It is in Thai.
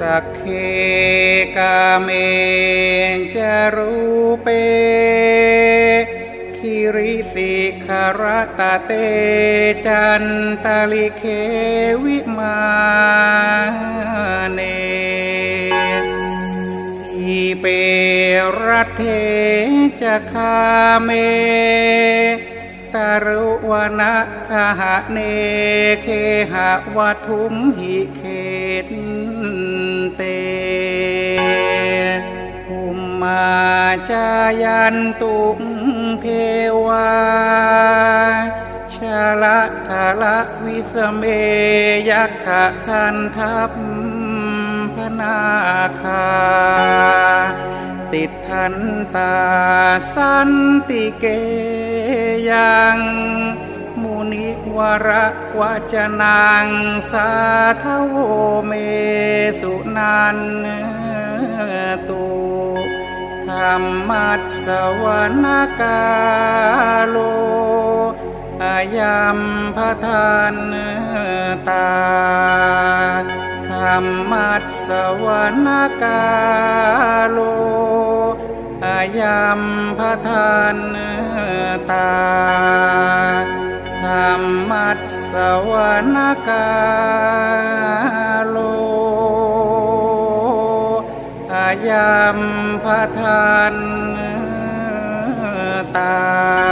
สัคเคกาเมจะ รูเป คิริสิขะระตะเฏ จันตะลิกเข วิมาเนทีเปรัฏเฐ จะคาเมตะรุวะนะคะหะเนเคหะวัทุมหิเขต มาจายันตุงเทวาชาละทาละวิสเมยักขะคันทัพพนาคา ติดทันตาสันติเกยังมุนิวระวจนังสาทโวเมสุนันตุ ธรรมัสสวนกาโลอายัมพทานตาธรรมัสสวนกาโลอายัมพทานตาธรรมัสสวนกา ยามพระทานตา